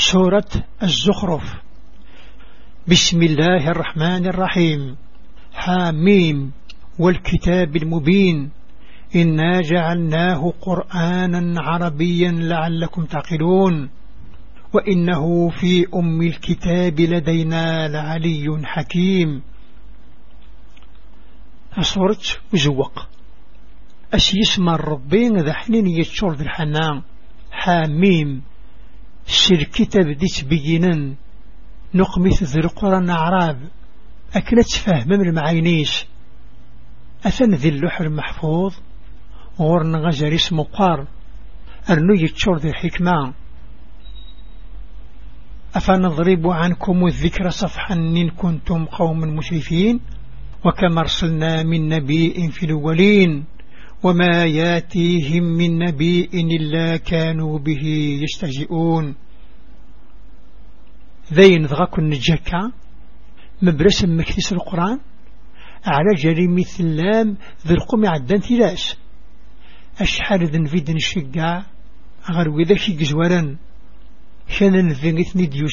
سورة الزخرف. بسم الله الرحمن الرحيم. حاميم والكتاب المبين. إنا جعلناه قرآنا عربيا لعلكم تعقلون. وإنه في أم الكتاب لدينا لعلي حكيم. أصورت وزوق أس يسمى الربين ذا حنين يتشور الحنان. حاميم. الشركة بديت بينا نقمث ذي القرآن أعراب أكلت فهم من المعينيش أثن ذي اللوح المحفوظ غورن غزر اسمه قار أرنو يتشور ذي الحكمة أفنضرب عنكم الذكر صفحا إن كنتم قوم مشرفين. وكما أرسلنا من نبي في الأولين. وما ياتيهم من نبي إلا كانوا به يستهزئون. ذين ضغاكن نجاكا مبرس مكتس القرآن على جريمة اللام ذي القوم عدان ثلاث أشحال ذن فيدن الشقاع غير وذا شي جزورا كان ذن ديوس